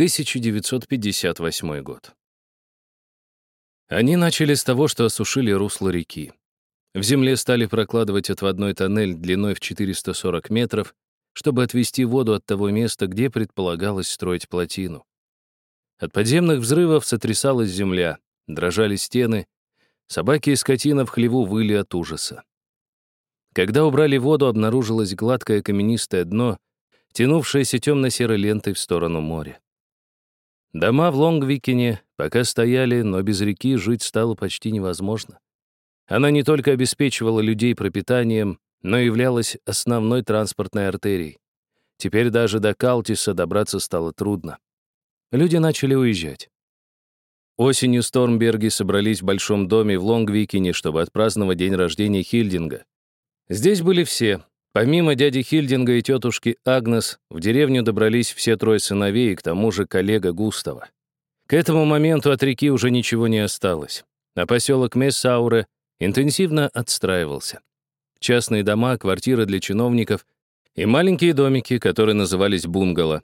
1958 год. Они начали с того, что осушили русло реки. В земле стали прокладывать отводной тоннель длиной в 440 метров, чтобы отвести воду от того места, где предполагалось строить плотину. От подземных взрывов сотрясалась земля, дрожали стены, собаки и скотина в хлеву выли от ужаса. Когда убрали воду, обнаружилось гладкое каменистое дно, тянувшееся темно-серой лентой в сторону моря. Дома в Лонгвикене пока стояли, но без реки жить стало почти невозможно. Она не только обеспечивала людей пропитанием, но являлась основной транспортной артерией. Теперь даже до Калтиса добраться стало трудно. Люди начали уезжать. Осенью Стормберги собрались в большом доме в Лонгвикене, чтобы отпраздновать день рождения Хильдинга. Здесь были все, Помимо дяди Хильдинга и тетушки Агнес, в деревню добрались все трое сыновей и к тому же коллега Густава. К этому моменту от реки уже ничего не осталось, а поселок Мессауре интенсивно отстраивался. Частные дома, квартиры для чиновников и маленькие домики, которые назывались бунгало.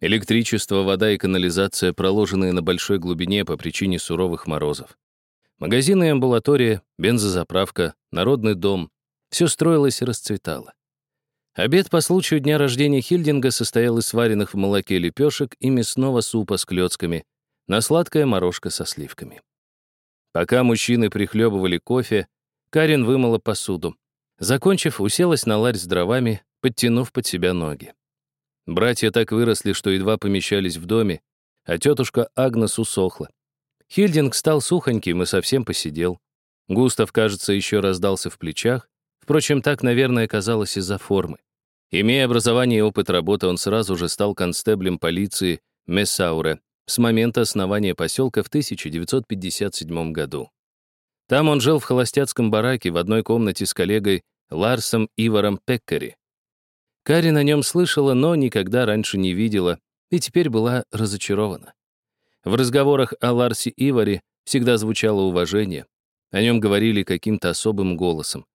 Электричество, вода и канализация, проложенные на большой глубине по причине суровых морозов. Магазины и амбулатория, бензозаправка, народный дом — все строилось и расцветало. Обед по случаю дня рождения Хильдинга состоял из сваренных в молоке лепешек и мясного супа с клетками, на сладкое морожка со сливками. Пока мужчины прихлебывали кофе, Карин вымыла посуду. Закончив, уселась на ларь с дровами, подтянув под себя ноги. Братья так выросли, что едва помещались в доме, а тетушка Агнес усохла. Хильдинг стал сухоньким и совсем посидел. Густав, кажется, еще раздался в плечах, Впрочем, так, наверное, казалось из-за формы. Имея образование и опыт работы, он сразу же стал констеблем полиции Мессауре с момента основания поселка в 1957 году. Там он жил в холостяцком бараке в одной комнате с коллегой Ларсом Иваром Пеккари. Карин о нем слышала, но никогда раньше не видела, и теперь была разочарована. В разговорах о Ларсе Иваре всегда звучало уважение. О нем говорили каким-то особым голосом.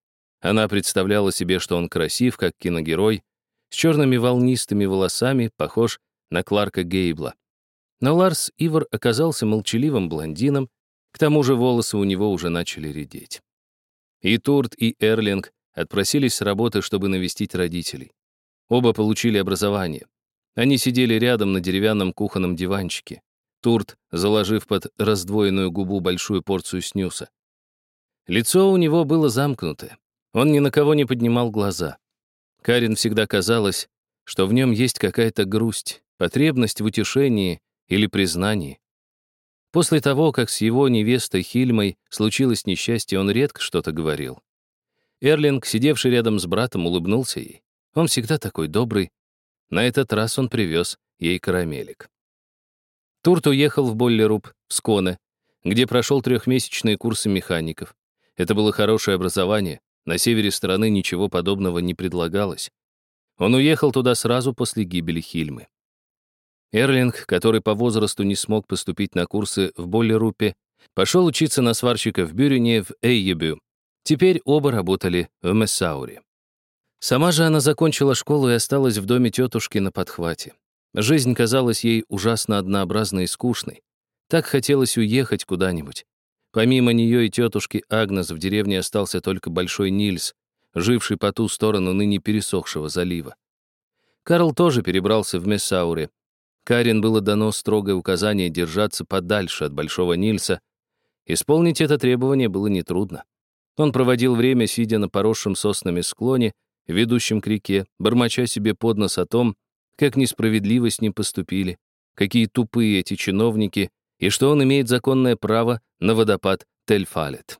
Она представляла себе, что он красив, как киногерой, с черными волнистыми волосами, похож на Кларка Гейбла. Но Ларс Ивар оказался молчаливым блондином, к тому же волосы у него уже начали редеть. И Турт, и Эрлинг отпросились с работы, чтобы навестить родителей. Оба получили образование. Они сидели рядом на деревянном кухонном диванчике. Турт, заложив под раздвоенную губу большую порцию снюса. Лицо у него было замкнутое. Он ни на кого не поднимал глаза. Карин всегда казалось, что в нем есть какая-то грусть, потребность в утешении или признании. После того, как с его невестой Хильмой случилось несчастье, он редко что-то говорил. Эрлинг, сидевший рядом с братом, улыбнулся ей. Он всегда такой добрый. На этот раз он привез ей карамелик. Турт уехал в Боллеруб, в Сконе, где прошел трехмесячные курсы механиков. Это было хорошее образование, на севере страны ничего подобного не предлагалось. Он уехал туда сразу после гибели Хильмы. Эрлинг, который по возрасту не смог поступить на курсы в Боллерупе, пошел учиться на сварщика в Бюрине в Эйебю. Теперь оба работали в Мессауре. Сама же она закончила школу и осталась в доме тетушки на подхвате. Жизнь казалась ей ужасно однообразной и скучной. Так хотелось уехать куда-нибудь. Помимо нее и тетушки Агнес в деревне остался только Большой Нильс, живший по ту сторону ныне пересохшего залива. Карл тоже перебрался в Мессауре. Карин было дано строгое указание держаться подальше от Большого Нильса. Исполнить это требование было нетрудно. Он проводил время, сидя на поросшем соснами склоне, ведущем к реке, бормоча себе под нос о том, как несправедливо с ним поступили, какие тупые эти чиновники, и что он имеет законное право на водопад Тельфалет.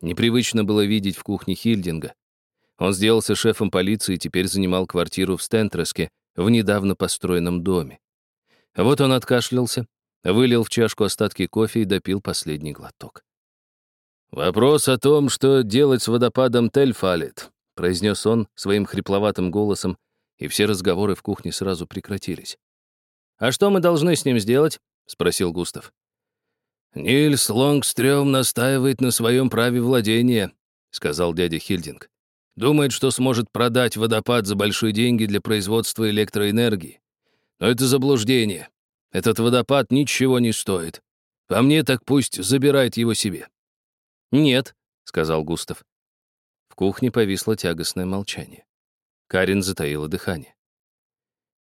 Непривычно было видеть в кухне Хильдинга. Он сделался шефом полиции и теперь занимал квартиру в Стентреске, в недавно построенном доме. Вот он откашлялся, вылил в чашку остатки кофе и допил последний глоток. «Вопрос о том, что делать с водопадом Тельфалет», произнес он своим хрипловатым голосом, и все разговоры в кухне сразу прекратились. «А что мы должны с ним сделать?» — спросил Густав. «Нильс Лонгстрём настаивает на своем праве владения», — сказал дядя Хильдинг. «Думает, что сможет продать водопад за большие деньги для производства электроэнергии. Но это заблуждение. Этот водопад ничего не стоит. По мне так пусть забирает его себе». «Нет», — сказал Густав. В кухне повисло тягостное молчание. Карин затаила дыхание.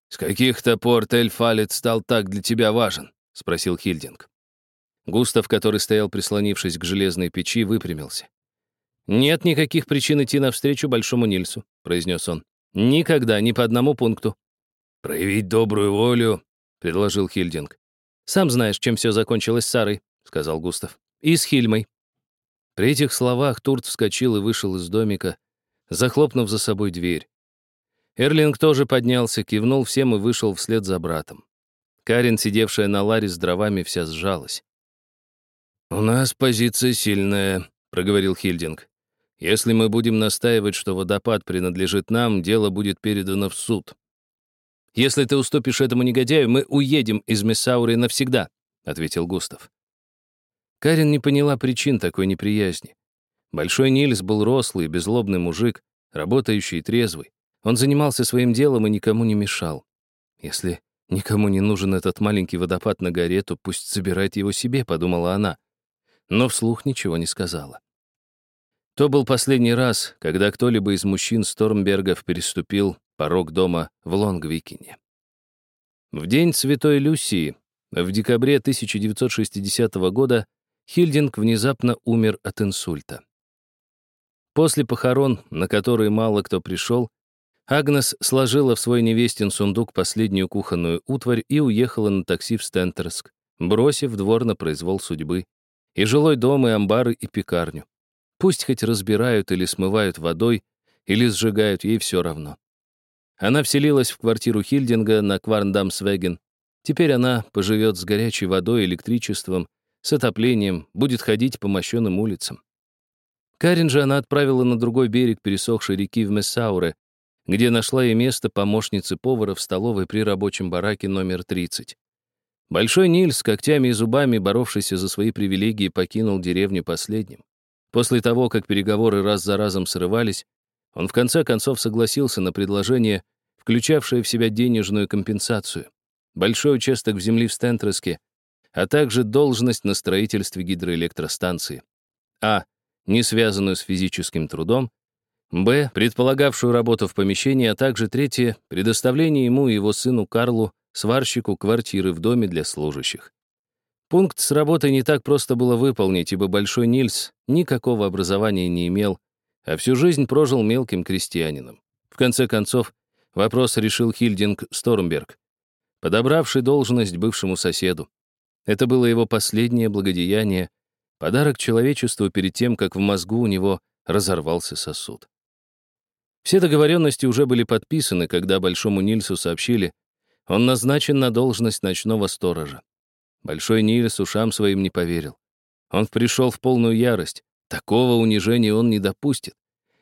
«С каких-то пор Тельфалет стал так для тебя важен?» — спросил Хильдинг. Густав, который стоял прислонившись к железной печи, выпрямился. «Нет никаких причин идти навстречу Большому Нильсу», — произнес он. «Никогда, ни по одному пункту». «Проявить добрую волю», — предложил Хильдинг. «Сам знаешь, чем все закончилось с Сарой», — сказал Густав. «И с Хильмой». При этих словах Турт вскочил и вышел из домика, захлопнув за собой дверь. Эрлинг тоже поднялся, кивнул всем и вышел вслед за братом. Карин, сидевшая на ларе с дровами, вся сжалась. «У нас позиция сильная», — проговорил Хильдинг. «Если мы будем настаивать, что водопад принадлежит нам, дело будет передано в суд». «Если ты уступишь этому негодяю, мы уедем из Мессауры навсегда», — ответил Густав. Карин не поняла причин такой неприязни. Большой Нильс был рослый, безлобный мужик, работающий и трезвый. Он занимался своим делом и никому не мешал. Если никому не нужен этот маленький водопад на горе, то пусть собирает его себе, подумала она. Но вслух ничего не сказала. То был последний раз, когда кто-либо из мужчин Стормбергов переступил порог дома в Лонгвикине. В день Святой Люсии, в декабре 1960 года, Хильдинг внезапно умер от инсульта. После похорон, на которые мало кто пришел, Агнес сложила в свой невестин сундук последнюю кухонную утварь и уехала на такси в Стентерск, бросив двор на произвол судьбы. И жилой дом, и амбары, и пекарню. Пусть хоть разбирают или смывают водой, или сжигают, ей все равно. Она вселилась в квартиру Хильдинга на Кварндамсвеген. Теперь она поживет с горячей водой, электричеством, с отоплением, будет ходить по мощенным улицам. Карин же она отправила на другой берег пересохшей реки в Мессауре, где нашла и место помощницы повара в столовой при рабочем бараке номер 30. Большой Ниль с когтями и зубами, боровшийся за свои привилегии, покинул деревню последним. После того, как переговоры раз за разом срывались, он в конце концов согласился на предложение, включавшее в себя денежную компенсацию, большой участок в земли в Стентреске, а также должность на строительстве гидроэлектростанции. А. Не связанную с физическим трудом, Б. Предполагавшую работу в помещении, а также третье — предоставление ему и его сыну Карлу, сварщику, квартиры в доме для служащих. Пункт с работой не так просто было выполнить, ибо Большой Нильс никакого образования не имел, а всю жизнь прожил мелким крестьянином. В конце концов, вопрос решил Хильдинг Стормберг, подобравший должность бывшему соседу. Это было его последнее благодеяние, подарок человечеству перед тем, как в мозгу у него разорвался сосуд. Все договоренности уже были подписаны, когда Большому Нильсу сообщили, он назначен на должность ночного сторожа. Большой Нильс ушам своим не поверил. Он пришел в полную ярость. Такого унижения он не допустит.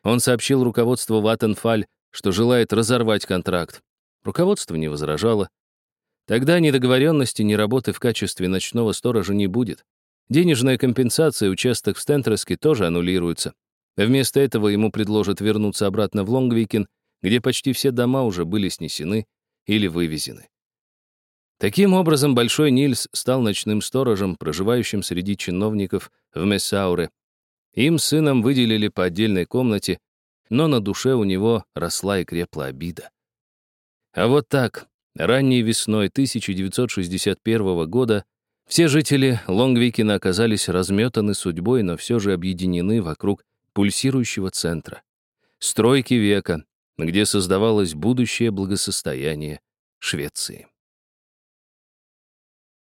Он сообщил руководству Ваттенфаль, что желает разорвать контракт. Руководство не возражало. Тогда ни договоренности, ни работы в качестве ночного сторожа не будет. Денежная компенсация участок в Стентреске тоже аннулируется. Вместо этого ему предложат вернуться обратно в Лонгвикен, где почти все дома уже были снесены или вывезены. Таким образом, Большой Нильс стал ночным сторожем, проживающим среди чиновников в Мессауре. Им сыном выделили по отдельной комнате, но на душе у него росла и крепла обида. А вот так, ранней весной 1961 года все жители Лонгвикина оказались разметаны судьбой, но все же объединены вокруг пульсирующего центра, стройки века, где создавалось будущее благосостояние Швеции.